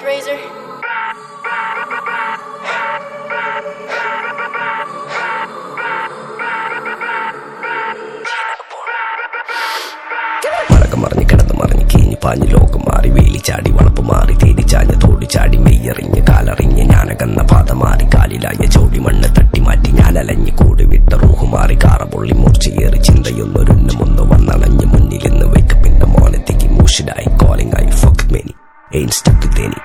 razor. മലകം മറിഞ്ഞ് കിടന്ന് മറിഞ്ഞ് കീഞ്ഞ് പാഞ്ഞ് ലോകം മാറി. വേലി ചാടി വളപ്പ് മാറി തേടി ചാഞ്ഞ തോടി ചാടി മെയ്യറിഞ്ഞ് കാലറിഞ്ഞ് ഞാനകന്ന പാത മാറി. കാലിലായ ചോടി മണ്ണ് തട്ടി മാറ്റി ഞാൻ അലഞ്ഞ് കൂടി വിട്ട റൂഹ് മാറി. കാറ പൊള്ളി മൂർച്ചയേറി ചിന്തയൊന്നൊരുണ്ണമൊന്ന് വന്നണഞ്ഞ് മുന്നിലിന്ന് വെക്കപ്പിന്റെ മോനത്തേക്ക് മൂഷിലായി. മെനി എയിൻ സ്റ്റക്ക് തേനി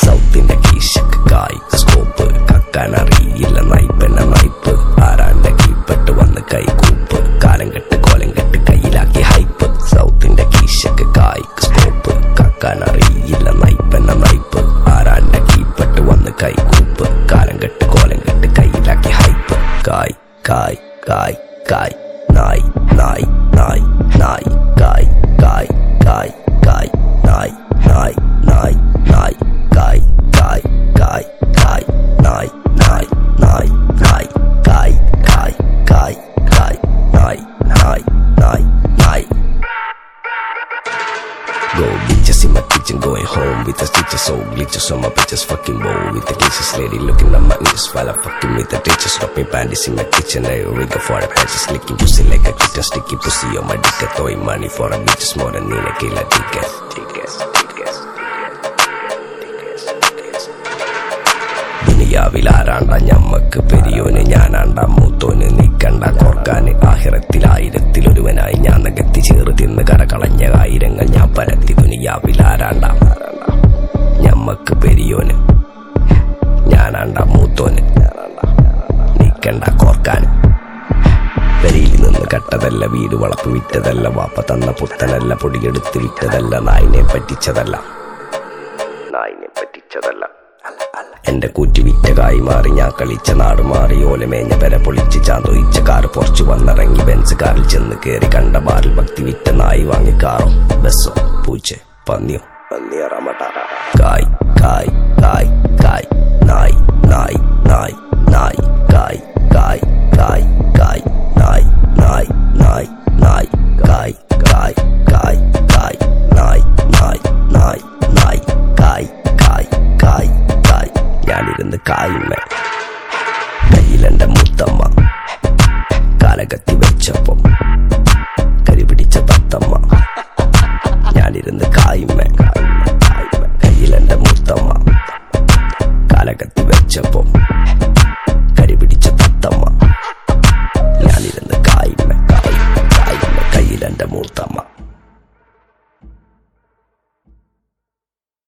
സൗത്തിന്റെ കീശക്ക് കായ് സ്കോപ്പ് കക്കാനറിയില്ല നയിപ്പെന്ന നയിപ്പ് ആരാന്റെ കീപ്പെട്ട് വന്ന് കൈകൂപ്പ്. കാലം കെട്ട് കോലം കെട്ട് കയ്യിലാക്കി ഹൈപ്പ് സൗത്തിന്റെ കീശക്ക് കായ് സ്കോപ്പ് കക്കാനറിയില്ല നയിപ്പെന്ന നയിപ്പ് ആരാന്റെ കീപ്പെട്ട് വന്ന് കൈകൂപ്പ്. കാലം കെട്ട് കോലം കെട്ട് കയ്യിലാക്കി ഹൈപ്പ് കായ് കായ് കായ് കായ് നായ് നായ് നായ് നായ്. kitchen, going home with the stitches, so glitches on my bitches, fucking bow with the kisses, lady looking at my ears while I'm fucking with the teachers, dropping panties in my kitchen, I rig for the patches, licking pussy like a kitten, sticky pussy on my dick, throwing money for a bitches more than in a killer ticket. Tickets, tickets, ദുനിയാവിൽ ആരാണ്ട ഞമ്മക്ക് പെരിയോന് ഞാനാണ്ട മൂത്തോന് നിക്കണ്ട കോർക്കാന് ആരാണ്ട? ഞമ്മക്ക് പെരിയോന്. ഞാനാണ്ട മൂത്തോന്. നിക്കണ്ട കോർക്കാൻ പെരിയിൽ നിന്ന് കട്ടതല്ല വീട് വളപ്പ് വിറ്റതല്ല വാപ്പ തന്ന പുത്തനല്ല പൊടിയെടുത്ത് വിറ്റതല്ല നായിനെ പറ്റിച്ചതല്ല. നായിനെ പറ്റിച്ചതല്ല. എന്റെ കൂറ്റി വിറ്റ കായി മാറി ഞാൻ കളിച്ച നാട് മാറി ഓലമേഞ്ഞ പെര പൊളിച്ച് ചാന്തൊയിച്ച കാറ് പൊറച്ചു വന്നിറങ്ങി ബെൻസ് കാറിൽ ചെന്ന് കയറി കണ്ട ബാറിൽ ഭക്തി വിറ്റ നായി വാങ്ങി കാറോ ബസ്സോ പൂച്ച പന്നിയോ പന്നിയോ റമട്ട കായ് കായ് കായ് കായ് നായ് നായ് നായ് നായ് കായ് കായ് കായ് കായ് നായ് നായ് നായ് നായ് കായ് കായ് കായ് കായ് നായ് നായ് നായ് നായ് കായ് കായ് കായ് കായ് ഞാനിരുന്ന് കായുമ്മ ഞാനിരുന്ന് കായ്മ. കയ്യിലെന്റെ മുത്തമ്മ. കാലകത്തി വെച്ചപ്പോ കരിപിടിച്ച തത്തമ്മ. ഞാനിരുന്ന് കായ്മ. കായ്മ കായുമ്മ കയ്യിലെന്റെ മൂത്തമ്മ.